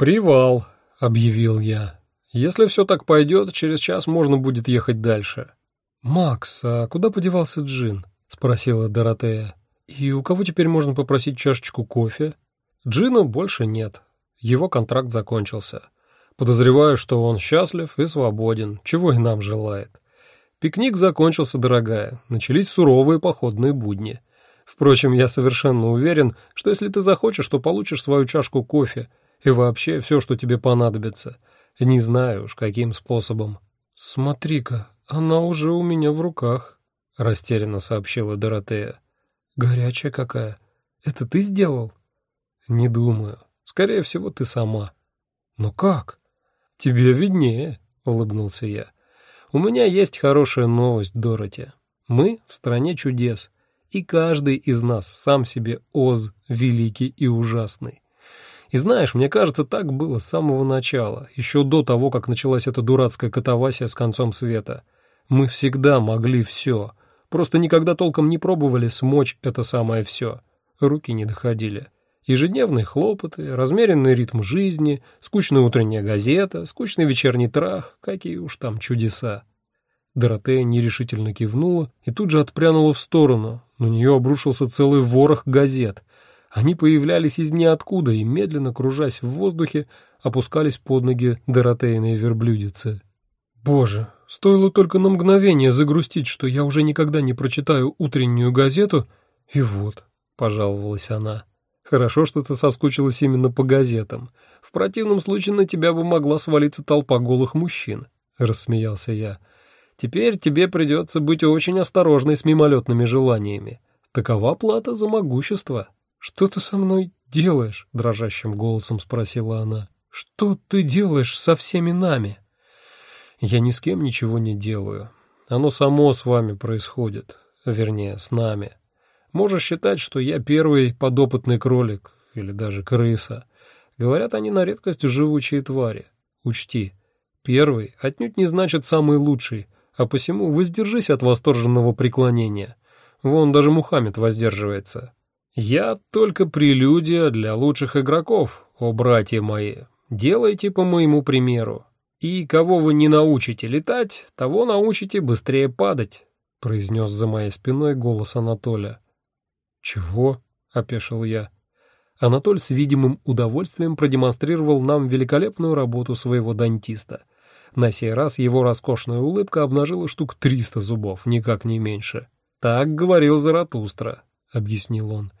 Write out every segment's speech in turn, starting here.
«Привал», — объявил я. «Если все так пойдет, через час можно будет ехать дальше». «Макс, а куда подевался Джин?» — спросила Доротея. «И у кого теперь можно попросить чашечку кофе?» «Джина больше нет. Его контракт закончился. Подозреваю, что он счастлив и свободен, чего и нам желает. Пикник закончился, дорогая. Начались суровые походные будни. Впрочем, я совершенно уверен, что если ты захочешь, то получишь свою чашку кофе и вообще все, что тебе понадобится. Не знаю уж, каким способом. «Смотри-ка, она уже у меня в руках», — растерянно сообщила Доротея. «Горячая какая. Это ты сделал?» «Не думаю. Скорее всего, ты сама». «Но как?» «Тебе виднее», — улыбнулся я. «У меня есть хорошая новость, Дороти. Мы в стране чудес, и каждый из нас сам себе Оз, великий и ужасный. И знаешь, мне кажется, так было с самого начала, еще до того, как началась эта дурацкая катавасия с концом света. Мы всегда могли все, просто никогда толком не пробовали смочь это самое все. Руки не доходили. Ежедневные хлопоты, размеренный ритм жизни, скучная утренняя газета, скучный вечерний трах, какие уж там чудеса. Доротея нерешительно кивнула и тут же отпрянула в сторону. На нее обрушился целый ворох газет. Они появлялись из ниоткуда и, медленно кружась в воздухе, опускались под ноги Доротейной верблюдицы. «Боже, стоило только на мгновение загрустить, что я уже никогда не прочитаю утреннюю газету, и вот», — пожаловалась она. «Хорошо, что ты соскучилась именно по газетам. В противном случае на тебя бы могла свалиться толпа голых мужчин», — рассмеялся я. Теперь тебе придется быть очень осторожной с мимолетными желаниями. Такова плата за могущество. Что ты со мной делаешь? дрожащим голосом спросила она. Что ты делаешь со всеми нами? Я ни с кем ничего не делаю. Оно само с вами происходит, вернее, с нами. Можешь считать, что я первый подопытный кролик или даже крыса. Говорят, они на редкость живучие твари. Учти, первый отнюдь не значит самый лучший — а посему воздержись от восторженного преклонения. Вон даже Мухаммед воздерживается. Я только прелюдия для лучших игроков, о братья мои. Делайте по моему примеру. И кого вы не научите летать, того научите быстрее падать, произнес за моей спиной голос Анатоля. Чего? опешил я. Анатоль с видимым удовольствием продемонстрировал нам великолепную работу своего дантиста — на сей раз его роскошная улыбка обнажила штук триста зубов, никак не меньше. «Так говорил Заратустра», — объяснил он.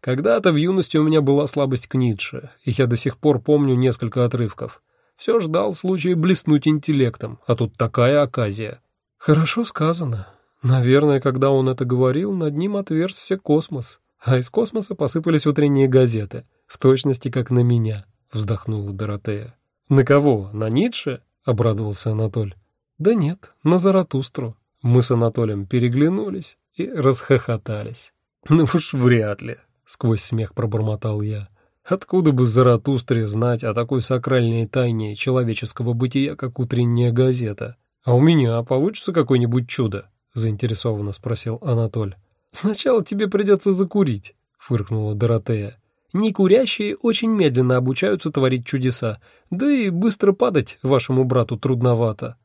«Когда-то в юности у меня была слабость к Ницше, и я до сих пор помню несколько отрывков. Все ждал случая блеснуть интеллектом, а тут такая оказия». «Хорошо сказано. Наверное, когда он это говорил, над ним отверзся космос, а из космоса посыпались утренние газеты, в точности как на меня», — вздохнула Доротея. «На кого? На Ницше?» — обрадовался Анатоль. «Да нет, на Заратустру». Мы с Анатолием переглянулись и расхохотались. «Ну уж вряд ли», — сквозь смех пробормотал я. «Откуда бы Заратустре знать о такой сакральной тайне человеческого бытия, как утренняя газета? А у меня получится какое-нибудь чудо?» — заинтересованно спросил Анатоль. «Сначала тебе придется закурить», — фыркнула Доротея. Некурящие очень медленно обучаются творить чудеса, да и быстро падать вашему брату трудновато».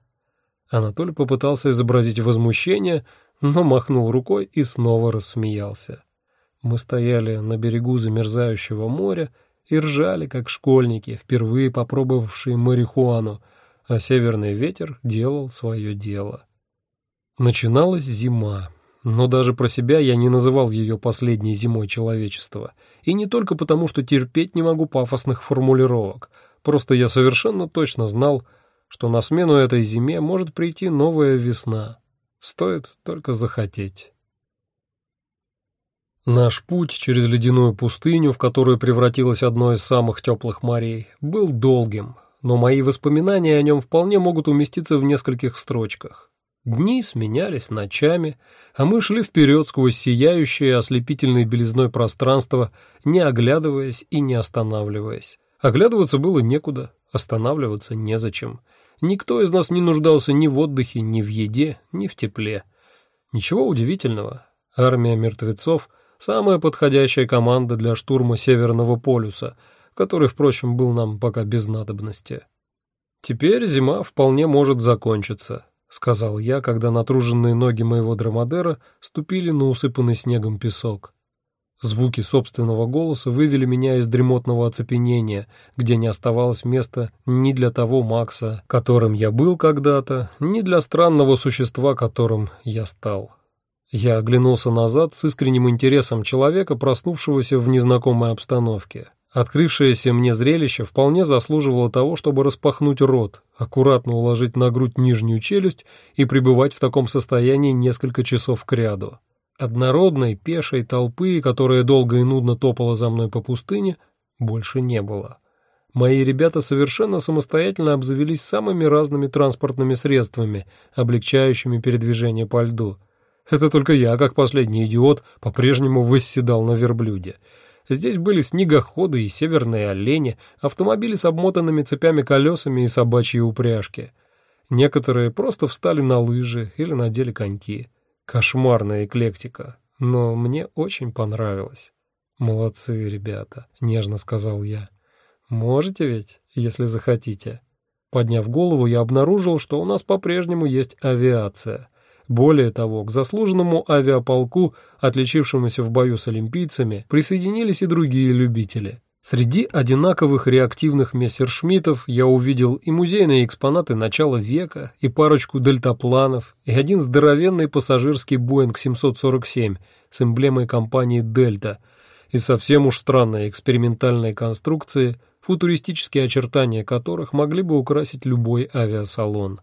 Анатолий попытался изобразить возмущение, но махнул рукой и снова рассмеялся. Мы стояли на берегу замерзающего моря и ржали, как школьники, впервые попробовавшие марихуану, а северный ветер делал свое дело. Начиналась зима. Но даже про себя я не называл ее последней зимой человечества. И не только потому, что терпеть не могу пафосных формулировок. Просто я совершенно точно знал, что на смену этой зиме может прийти новая весна. Стоит только захотеть. Наш путь через ледяную пустыню, в которую превратилось одно из самых теплых морей, был долгим, но мои воспоминания о нем вполне могут уместиться в нескольких строчках. Дни сменялись ночами, а мы шли вперед сквозь сияющее ослепительной белизной пространство, не оглядываясь и не останавливаясь. Оглядываться было некуда, останавливаться незачем. Никто из нас не нуждался ни в отдыхе, ни в еде, ни в тепле. Ничего удивительного. Армия мертвецов — самая подходящая команда для штурма Северного полюса, который, впрочем, был нам пока без надобности. «Теперь зима вполне может закончиться», — сказал я, когда натруженные ноги моего драмадера ступили на усыпанный снегом песок. Звуки собственного голоса вывели меня из дремотного оцепенения, где не оставалось места ни для того Макса, которым я был когда-то, ни для странного существа, которым я стал. Я оглянулся назад с искренним интересом человека, проснувшегося в незнакомой обстановке. Открывшееся мне зрелище вполне заслуживало того, чтобы распахнуть рот, аккуратно уложить на грудь нижнюю челюсть и пребывать в таком состоянии несколько часов кряду. Однородной, пешей толпы, которая долго и нудно топала за мной по пустыне, больше не было. Мои ребята совершенно самостоятельно обзавелись самыми разными транспортными средствами, облегчающими передвижение по льду. Это только я, как последний идиот, по-прежнему восседал на верблюде — Здесь были снегоходы и северные олени, автомобили с обмотанными цепями колесами и собачьи упряжки. Некоторые просто встали на лыжи или надели коньки. Кошмарная эклектика, но мне очень понравилось. «Молодцы, ребята», — нежно сказал я. «Можете ведь, если захотите». Подняв голову, я обнаружил, что у нас по-прежнему есть авиация — более того, к заслуженному авиаполку, отличившемуся в бою с олимпийцами, присоединились и другие любители. Среди одинаковых реактивных мессершмиттов я увидел и музейные экспонаты начала века, и парочку дельтапланов, и один здоровенный пассажирский Боинг 747 с эмблемой компании «Дельта», и совсем уж странные экспериментальные конструкции, футуристические очертания которых могли бы украсить любой авиасалон.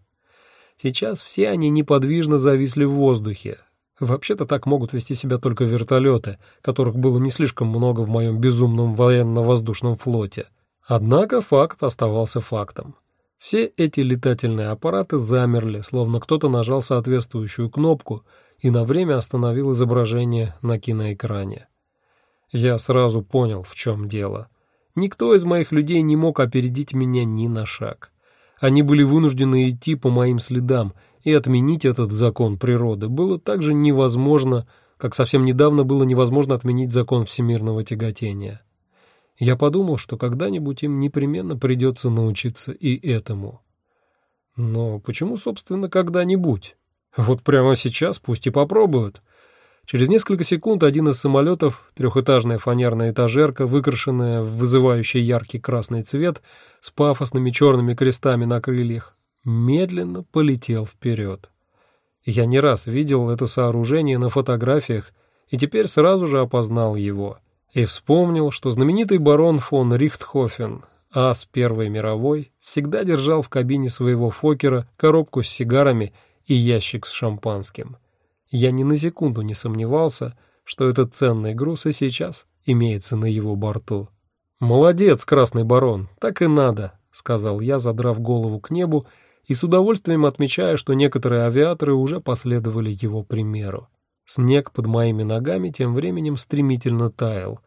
Сейчас все они неподвижно зависли в воздухе. Вообще-то так могут вести себя только вертолеты, которых было не слишком много в моем безумном военно-воздушном флоте. Однако факт оставался фактом. Все эти летательные аппараты замерли, словно кто-то нажал соответствующую кнопку и на время остановил изображение на киноэкране. Я сразу понял, в чем дело. Никто из моих людей не мог опередить меня ни на шаг. Они были вынуждены идти по моим следам, и отменить этот закон природы было так же невозможно, как совсем недавно было невозможно отменить закон всемирного тяготения. Я подумал, что когда-нибудь им непременно придется научиться и этому. Но почему, собственно, когда-нибудь? Вот прямо сейчас пусть и попробуют. Через несколько секунд один из самолетов, трехэтажная фанерная этажерка, выкрашенная в вызывающий яркий красный цвет, с пафосными черными крестами на крыльях, медленно полетел вперед. Я не раз видел это сооружение на фотографиях и теперь сразу же опознал его. И вспомнил, что знаменитый барон фон Рихтхофен, ас Первой мировой, всегда держал в кабине своего Фокера коробку с сигарами и ящик с шампанским. Я ни на секунду не сомневался, что этот ценный груз и сейчас имеется на его борту. «Молодец, красный барон, так и надо», — сказал я, задрав голову к небу и с удовольствием отмечая, что некоторые авиаторы уже последовали его примеру. Снег под моими ногами тем временем стремительно таял.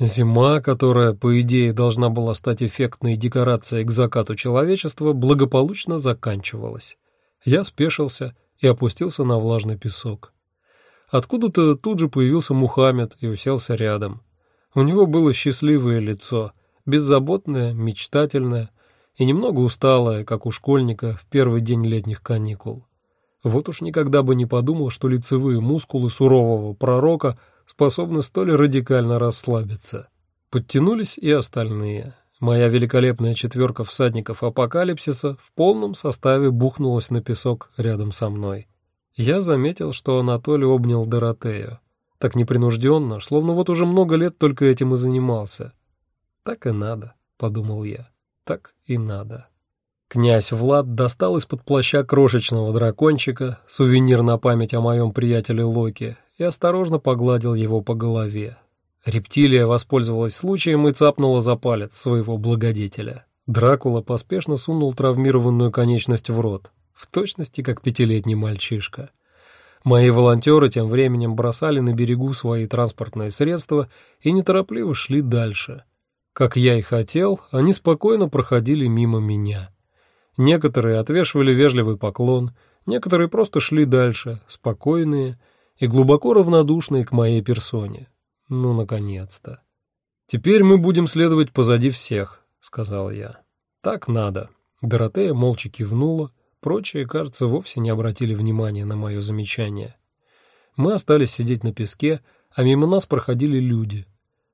Зима, которая, по идее, должна была стать эффектной декорацией к закату человечества, благополучно заканчивалась. Я спешился и опустился на влажный песок. Откуда-то тут же появился Мухаммед и уселся рядом. У него было счастливое лицо, беззаботное, мечтательное и немного усталое, как у школьника в первый день летних каникул. Вот уж никогда бы не подумал, что лицевые мускулы сурового пророка способны столь радикально расслабиться. Подтянулись и остальные. Моя великолепная четверка всадников апокалипсиса в полном составе бухнулась на песок рядом со мной. Я заметил, что Анатолий обнял Доротею. Так непринужденно, словно вот уже много лет только этим и занимался. «Так и надо», — подумал я, — «так и надо». Князь Влад достал из-под плаща крошечного дракончика, сувенир на память о моем приятеле Локи, и осторожно погладил его по голове. Рептилия воспользовалась случаем и цапнула за палец своего благодетеля. Дракула поспешно сунул травмированную конечность в рот, в точности как пятилетний мальчишка. Мои волонтеры тем временем бросали на берегу свои транспортные средства и неторопливо шли дальше. Как я и хотел, они спокойно проходили мимо меня. Некоторые отвешивали вежливый поклон, некоторые просто шли дальше, спокойные и глубоко равнодушные к моей персоне. Ну, наконец-то. «Теперь мы будем следовать позади всех», — сказал я. «Так надо». Доротея молча кивнула, прочие, кажется, вовсе не обратили внимания на мое замечание. Мы остались сидеть на песке, а мимо нас проходили люди.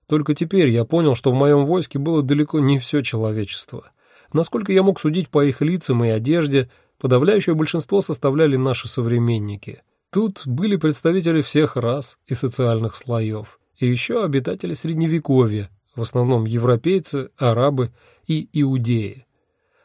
Только теперь я понял, что в моем войске было далеко не все человечество. Насколько я мог судить по их лицам и одежде, подавляющее большинство составляли наши современники. Тут были представители всех рас и социальных слоев, и еще обитатели Средневековья, в основном европейцы, арабы и иудеи.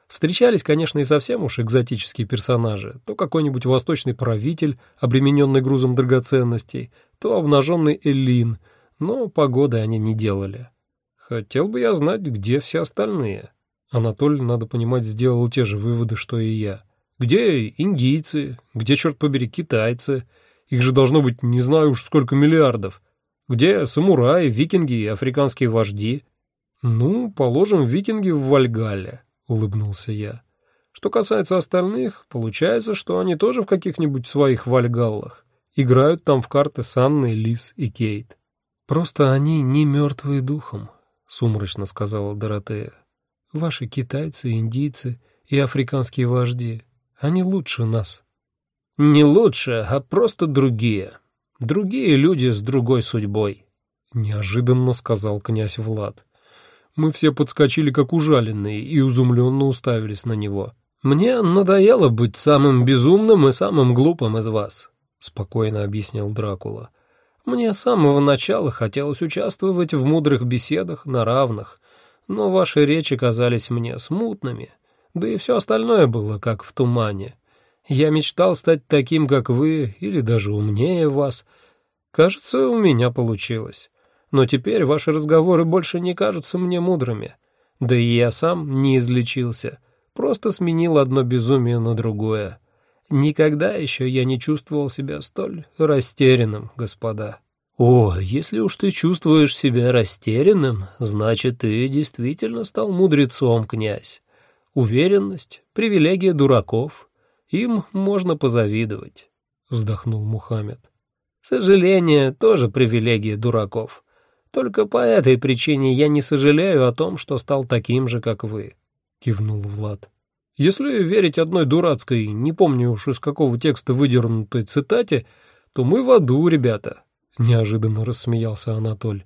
Встречались, конечно, и совсем уж экзотические персонажи, то какой-нибудь восточный правитель, обремененный грузом драгоценностей, то обнаженный Эллин, но погоды они не делали. Хотел бы я знать, где все остальные. Анатолий, надо понимать, сделал те же выводы, что и я. Где индийцы? Где, черт побери, китайцы? Их же должно быть не знаю уж сколько миллиардов. Где самураи, викинги и африканские вожди? Ну, положим, викинги в Вальгалле, улыбнулся я. Что касается остальных, получается, что они тоже в каких-нибудь своих Вальгаллах. Играют там в карты с Анной, Лис и Кейт. Просто они не мертвые духом, сумрачно сказала Доротея. Ваши китайцы, индийцы и африканские вожди, они лучше нас. Не лучше, а просто другие. Другие люди с другой судьбой, неожиданно сказал князь Влад. Мы все подскочили как ужаленные и изумленно уставились на него. Мне надоело быть самым безумным и самым глупым из вас, спокойно объяснил Дракула. Мне с самого начала хотелось участвовать в мудрых беседах на равных, но ваши речи казались мне смутными, да и все остальное было как в тумане. Я мечтал стать таким, как вы, или даже умнее вас. Кажется, у меня получилось. Но теперь ваши разговоры больше не кажутся мне мудрыми. Да и я сам не излечился, просто сменил одно безумие на другое. Никогда еще я не чувствовал себя столь растерянным, господа. «О, если уж ты чувствуешь себя растерянным, значит, ты действительно стал мудрецом, князь. Уверенность — привилегия дураков. Им можно позавидовать», — вздохнул Мухаммед. «Сожаление — тоже привилегия дураков. Только по этой причине я не сожалею о том, что стал таким же, как вы», — кивнул Влад. «Если верить одной дурацкой, не помню уж из какого текста выдернутой цитате, то мы в аду, ребята», — неожиданно рассмеялся Анатоль.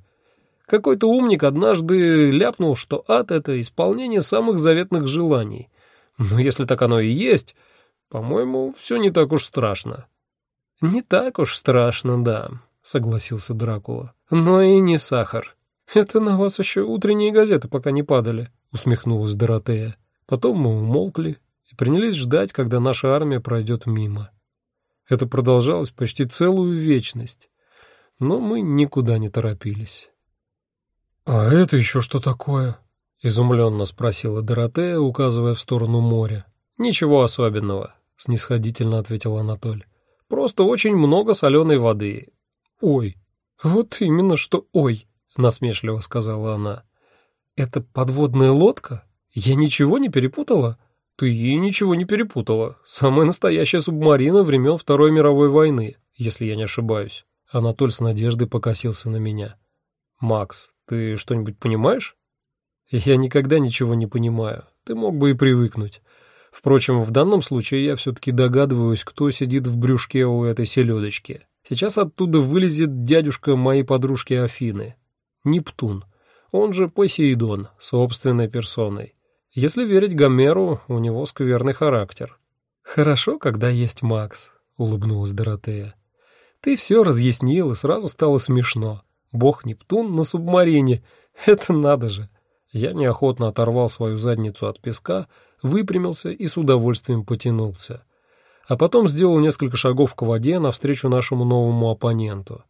Какой-то умник однажды ляпнул, что ад — это исполнение самых заветных желаний. Но если так оно и есть, по-моему, все не так уж страшно. «Не так уж страшно, да», — согласился Дракула. «Но и не сахар. Это на вас еще утренние газеты пока не падали», — усмехнулась Доротея. Потом мы умолкли и принялись ждать, когда наша армия пройдет мимо. Это продолжалось почти целую вечность но мы никуда не торопились. «А это еще что такое?» — изумленно спросила Доротея, указывая в сторону моря. «Ничего особенного», — снисходительно ответил Анатоль. «Просто очень много соленой воды». «Ой, вот именно что «ой», — насмешливо сказала она. «Это подводная лодка? Я ничего не перепутала?» «Ты ничего не перепутала. Самая настоящая субмарина времен Второй мировой войны, если я не ошибаюсь». Анатоль с надеждой покосился на меня. «Макс, ты что-нибудь понимаешь?» «Я никогда ничего не понимаю. Ты мог бы и привыкнуть. Впрочем, в данном случае я все-таки догадываюсь, кто сидит в брюшке у этой селедочки. Сейчас оттуда вылезет дядюшка моей подружки Афины. Нептун. Он же Посейдон, собственной персоной. Если верить Гомеру, у него скверный характер». «Хорошо, когда есть Макс», — улыбнулась Доротея. Ты все разъяснил, и сразу стало смешно. Бог Нептун на субмарине. Это надо же. Я неохотно оторвал свою задницу от песка, выпрямился и с удовольствием потянулся. А потом сделал несколько шагов к воде навстречу нашему новому оппоненту.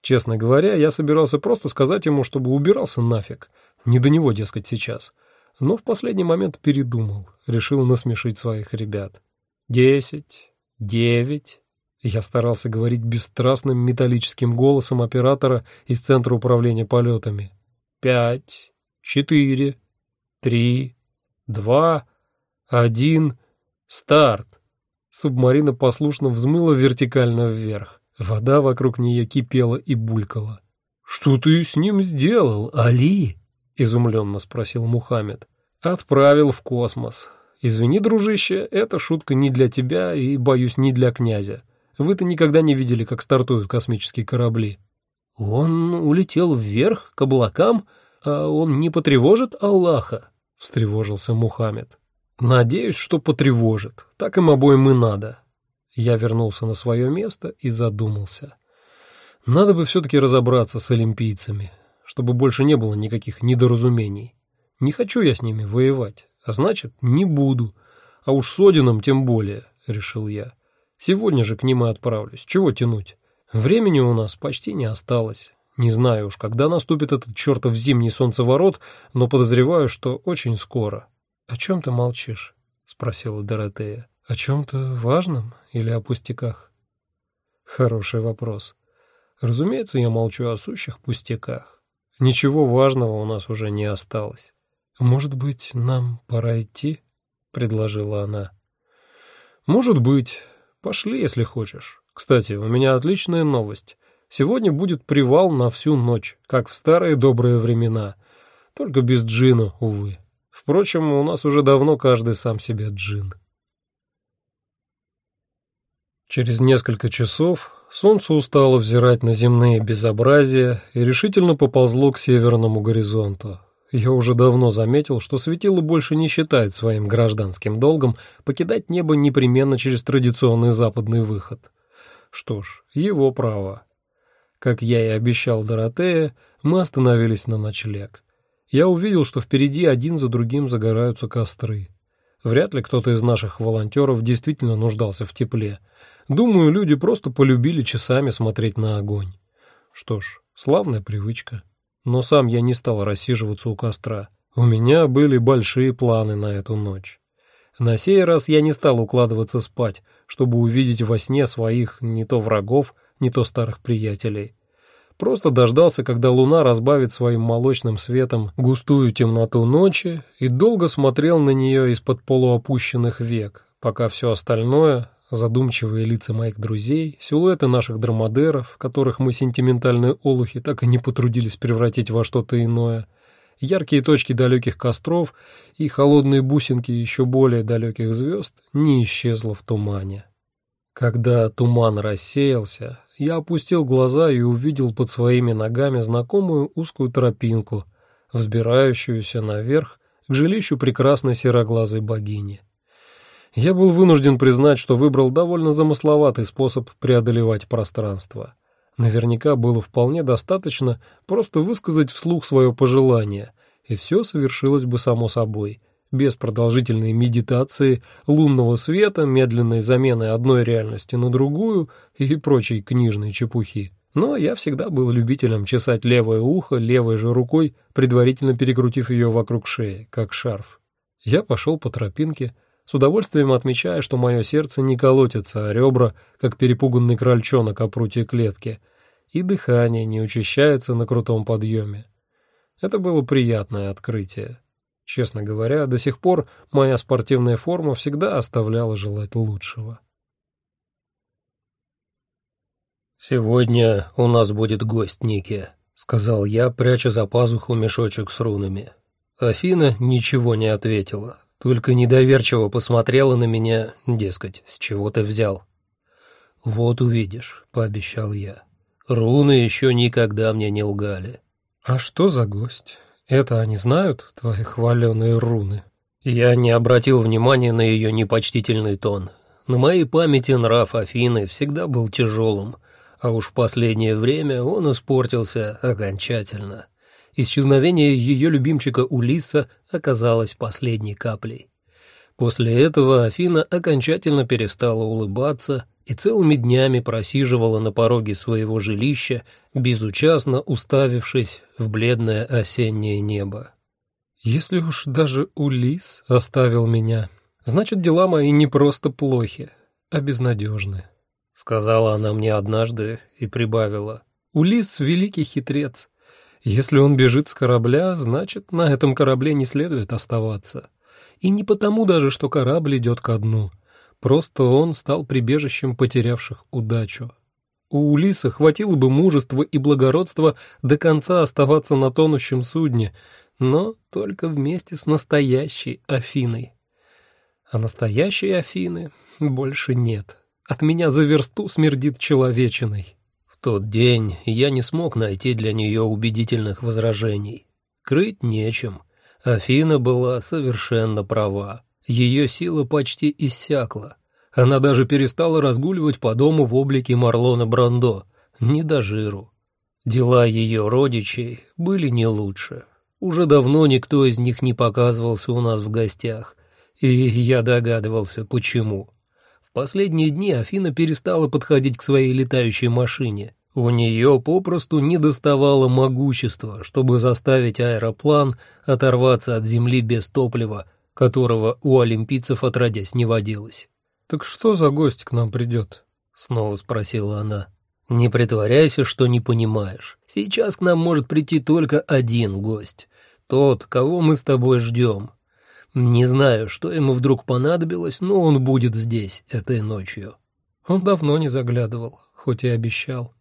Честно говоря, я собирался просто сказать ему, чтобы убирался нафиг. Не до него, дескать, сейчас. Но в последний момент передумал, решил насмешить своих ребят. Десять, девять, я старался говорить бесстрастным металлическим голосом оператора из Центра управления полетами. «Пять, четыре, три, два, один, старт!» Субмарина послушно взмыла вертикально вверх. Вода вокруг нее кипела и булькала. «Что ты с ним сделал, Али?» изумленно спросил Мухаммед. Отправил в космос. Извини, дружище, эта шутка не для тебя и, боюсь, не для князя. Вы-то никогда не видели, как стартуют космические корабли. Он улетел вверх, к облакам, а он не потревожит Аллаха, встревожился Мухаммед. Надеюсь, что потревожит. Так им обоим и надо. Я вернулся на свое место и задумался. Надо бы все-таки разобраться с олимпийцами, чтобы больше не было никаких недоразумений. Не хочу я с ними воевать, а значит, не буду. А уж с Одином тем более, решил я. Сегодня же к ним и отправлюсь. Чего тянуть? Времени у нас почти не осталось. Не знаю уж, когда наступит этот чертов зимний солнцеворот, но подозреваю, что очень скоро. «О чем ты молчишь?» — спросила Доротея. «О чем-то важном или о пустяках?» Хороший вопрос. Разумеется, я молчу о сущих пустяках. Ничего важного у нас уже не осталось. «Может быть, нам пора идти?» — предложила она. «Может быть. Пошли, если хочешь. Кстати, у меня отличная новость. Сегодня будет привал на всю ночь, как в старые добрые времена. Только без джина, увы». Впрочем, у нас уже давно каждый сам себе джин. Через несколько часов солнце устало взирать на земные безобразия и решительно поползло к северному горизонту. Я уже давно заметил, что светило больше не считает своим гражданским долгом покидать небо непременно через традиционный западный выход. Что ж, его право. Как я и обещал Доротее, мы остановились на ночлег я увидел, что впереди один за другим загораются костры. Вряд ли кто-то из наших волонтеров действительно нуждался в тепле. Думаю, люди просто полюбили часами смотреть на огонь. Что ж, славная привычка. Но сам я не стал рассиживаться у костра. У меня были большие планы на эту ночь. На сей раз я не стал укладываться спать, чтобы увидеть во сне своих не то врагов, не то старых приятелей. Просто дождался, когда луна разбавит своим молочным светом густую темноту ночи и долго смотрел на нее из-под полуопущенных век, пока все остальное, задумчивые лица моих друзей, силуэты наших драмадеров, которых мы сентиментальные олухи так и не потрудились превратить во что-то иное, яркие точки далеких костров и холодные бусинки еще более далеких звезд не исчезло в тумане. Когда туман рассеялся, я опустил глаза и увидел под своими ногами знакомую узкую тропинку, взбирающуюся наверх к жилищу прекрасной сероглазой богини. Я был вынужден признать, что выбрал довольно замысловатый способ преодолевать пространство. Наверняка было вполне достаточно просто высказать вслух свое пожелание, и все совершилось бы само собой — без продолжительной медитации, лунного света, медленной замены одной реальности на другую и прочей книжной чепухи. Но я всегда был любителем чесать левое ухо левой же рукой, предварительно перекрутив ее вокруг шеи, как шарф. Я пошел по тропинке, с удовольствием отмечая, что мое сердце не колотится, а ребра, как перепуганный крольчонок о прутье клетки, и дыхание не учащается на крутом подъеме. Это было приятное открытие. Честно говоря, до сих пор моя спортивная форма всегда оставляла желать лучшего. «Сегодня у нас будет гость, Ники», — сказал я, пряча за пазуху мешочек с рунами. Афина ничего не ответила, только недоверчиво посмотрела на меня, дескать, с чего ты взял. «Вот увидишь», — пообещал я. «Руны еще никогда мне не лгали». «А что за гость?» Это они знают, твои хваленые руны?» Я не обратил внимания на ее непочтительный тон. На моей памяти нрав Афины всегда был тяжелым, а уж в последнее время он испортился окончательно. Исчезновение ее любимчика Улиса оказалось последней каплей. После этого Афина окончательно перестала улыбаться и целыми днями просиживала на пороге своего жилища, безучастно уставившись в бледное осеннее небо. «Если уж даже Улис оставил меня, значит, дела мои не просто плохи, а безнадежны», — сказала она мне однажды и прибавила. «Улис — великий хитрец. Если он бежит с корабля, значит, на этом корабле не следует оставаться. И не потому даже, что корабль идет ко дну» Просто он стал прибежищем потерявших удачу. У Улиса хватило бы мужества и благородства до конца оставаться на тонущем судне, но только вместе с настоящей Афиной. А настоящей Афины больше нет. От меня за версту смердит человечиной. В тот день я не смог найти для нее убедительных возражений. Крыть нечем. Афина была совершенно права. Ее сила почти иссякла. Она даже перестала разгуливать по дому в облике Марлона Брандо, не до жиру. Дела ее родичей были не лучше. Уже давно никто из них не показывался у нас в гостях, и я догадывался, почему. В последние дни Афина перестала подходить к своей летающей машине. У нее попросту не доставало могущества, чтобы заставить аэроплан оторваться от земли без топлива, которого у олимпийцев отродясь не водилось. «Так что за гость к нам придет?» — снова спросила она. «Не притворяйся, что не понимаешь. Сейчас к нам может прийти только один гость. Тот, кого мы с тобой ждем. Не знаю, что ему вдруг понадобилось, но он будет здесь этой ночью». Он давно не заглядывал, хоть и обещал.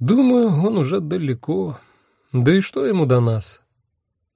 Думаю, он уже далеко. Да и что ему до нас?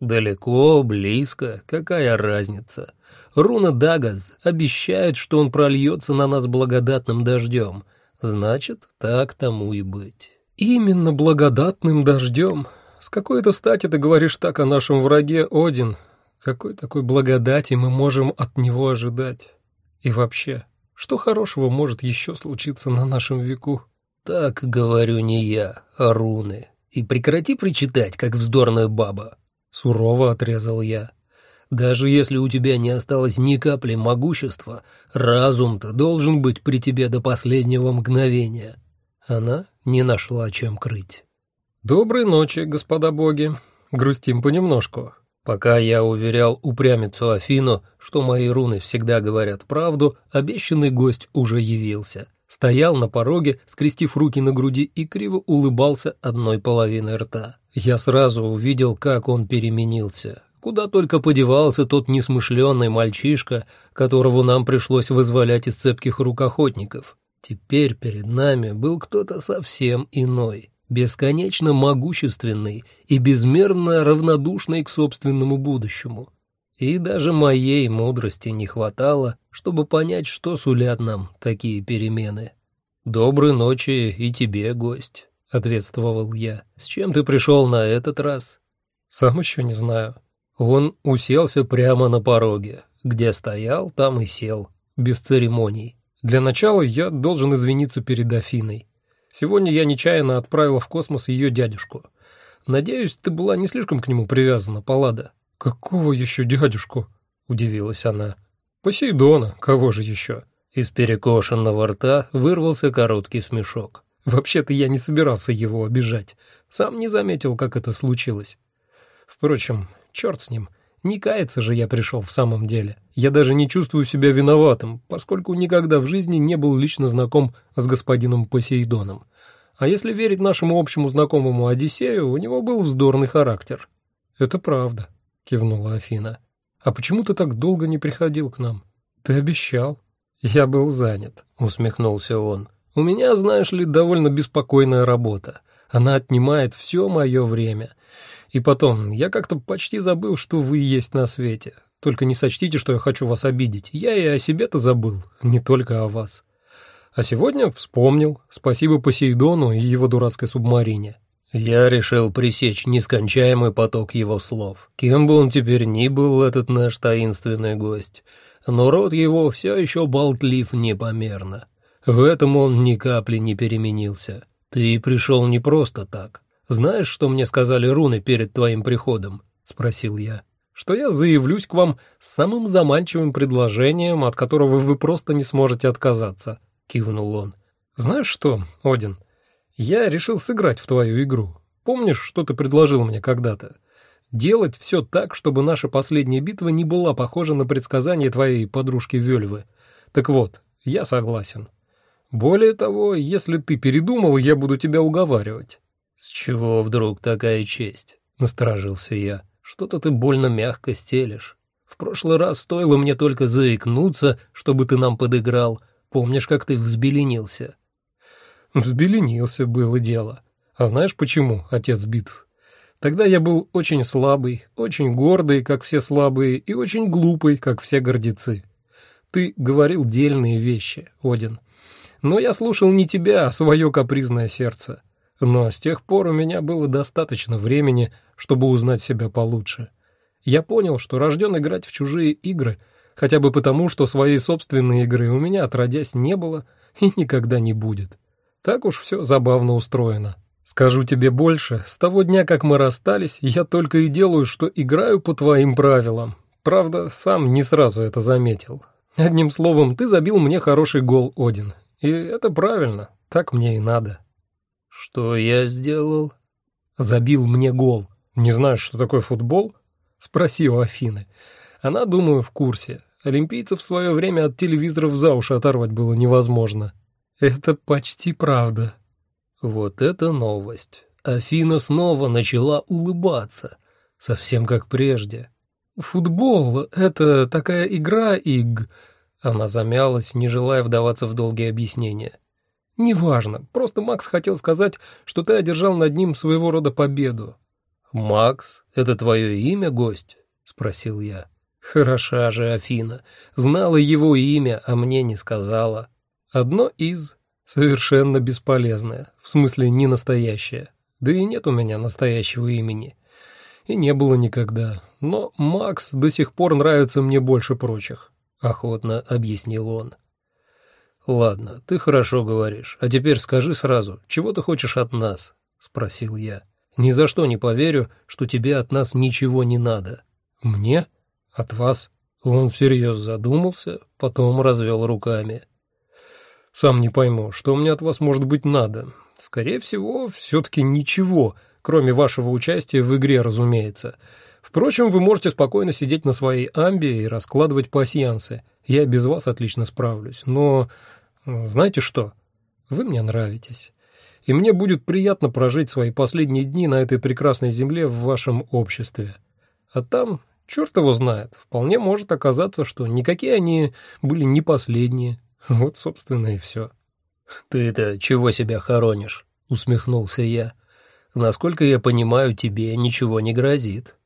Далеко, близко, какая разница? Руна Дагаз обещает, что он прольется на нас благодатным дождем. Значит, так тому и быть. Именно благодатным дождем. С какой-то стати ты говоришь так о нашем враге Один? Какой такой благодати мы можем от него ожидать? И вообще, что хорошего может еще случиться на нашем веку? Так говорю не я, а руны. И прекрати причитать, как вздорная баба. Сурово отрезал я. Даже если у тебя не осталось ни капли могущества, разум-то должен быть при тебе до последнего мгновения. Она не нашла чем крыть. «Доброй ночи, господа боги. Грустим понемножку». Пока я уверял упрямицу Афину, что мои руны всегда говорят правду, обещанный гость уже явился. Стоял на пороге, скрестив руки на груди и криво улыбался одной половиной рта. Я сразу увидел, как он переменился. Куда только подевался тот несмышленный мальчишка, которого нам пришлось вызволять из цепких рук охотников. Теперь перед нами был кто-то совсем иной, бесконечно могущественный и безмерно равнодушный к собственному будущему. И даже моей мудрости не хватало, чтобы понять, что сулят нам такие перемены. «Доброй ночи и тебе, гость», — ответствовал я. «С чем ты пришел на этот раз?» «Сам еще не знаю», он уселся прямо на пороге. Где стоял, там и сел, без церемоний. Для начала я должен извиниться перед Афиной. Сегодня я нечаянно отправила в космос ее дядюшку. Надеюсь, ты была не слишком к нему привязана, Паллада. Какого еще дядюшку? Удивилась она. Посейдона, кого же еще? Из перекошенного рта вырвался короткий смешок. Вообще-то я не собирался его обижать. Сам не заметил, как это случилось. Впрочем, Черт с ним. Не каяться же я пришел в самом деле. Я даже не чувствую себя виноватым, поскольку никогда в жизни не был лично знаком с господином Посейдоном. А если верить нашему общему знакомому Одиссею, у него был вздорный характер. «Это правда», — кивнула Афина. «А почему ты так долго не приходил к нам? Ты обещал». «Я был занят», — усмехнулся он. «У меня, знаешь ли, довольно беспокойная работа. Она отнимает все мое время. И потом, я как-то почти забыл, что вы есть на свете. Только не сочтите, что я хочу вас обидеть. Я и о себе-то забыл, не только о вас. А сегодня вспомнил. Спасибо Посейдону и его дурацкой субмарине. Я решил пресечь нескончаемый поток его слов. Кем бы он теперь ни был, этот наш таинственный гость, но рот его все еще болтлив непомерно. В этом он ни капли не переменился. Ты пришел не просто так. «Знаешь, что мне сказали руны перед твоим приходом?» — спросил я. «Что я заявлюсь к вам с самым заманчивым предложением, от которого вы просто не сможете отказаться», — кивнул он. «Знаешь что, Один, я решил сыграть в твою игру. Помнишь, что ты предложил мне когда-то? Делать все так, чтобы наша последняя битва не была похожа на предсказание твоей подружки Вельвы. Так вот, я согласен. Более того, если ты передумал, я буду тебя уговаривать. «С чего вдруг такая честь?» — насторожился я. «Что-то ты больно мягко стелешь. В прошлый раз стоило мне только заикнуться, чтобы ты нам подыграл. Помнишь, как ты взбеленился?» «Взбеленился, было дело. А знаешь почему, отец битв? Тогда я был очень слабый, очень гордый, как все слабые, и очень глупый, как все гордецы. Ты говорил дельные вещи, Один. Но я слушал не тебя, а свое капризное сердце. Но с тех пор у меня было достаточно времени, чтобы узнать себя получше. Я понял, что рожден играть в чужие игры, хотя бы потому, что своей собственной игры у меня отродясь не было и никогда не будет. Так уж все забавно устроено. Скажу тебе больше, с того дня, как мы расстались, я только и делаю, что играю по твоим правилам. Правда, сам не сразу это заметил. Одним словом, ты забил мне хороший гол, Один. И это правильно, так мне и надо. Что я сделал? Забил мне гол. Не знаешь, что такое футбол? Спроси у Афины. Она, думаю, в курсе. Олимпийцев в свое время от телевизоров за уши оторвать было невозможно. Это почти правда. Вот это новость. Афина снова начала улыбаться, совсем как прежде. «Футбол — это такая игра, Иг...» Она замялась, не желая вдаваться в долгие объяснения. «Неважно, просто Макс хотел сказать, что ты одержал над ним своего рода победу». «Макс, это твое имя, гость?» — спросил я. «Хороша же Афина. Знала его имя, а мне не сказала. Одно из Совершенно бесполезная, в смысле не настоящая. Да и нет у меня настоящего имени. И не было никогда. Но Макс до сих пор нравится мне больше прочих, — охотно объяснил он. «Ладно, ты хорошо говоришь. А теперь скажи сразу, чего ты хочешь от нас?» — спросил я. «Ни за что не поверю, что тебе от нас ничего не надо». «Мне? От вас?» Он всерьез задумался, потом развел руками. Сам не пойму, что мне от вас может быть надо. Скорее всего, все-таки ничего, кроме вашего участия в игре, разумеется. Впрочем, вы можете спокойно сидеть на своей амбе и раскладывать пасьянсы. Я без вас отлично справлюсь. Но знаете что? Вы мне нравитесь. И мне будет приятно прожить свои последние дни на этой прекрасной земле в вашем обществе. А там, черт его знает, вполне может оказаться, что никакие они были не последние, вот, собственно, и все. «Ты-то чего себя хоронишь?» — усмехнулся я. «Насколько я понимаю, тебе ничего не грозит».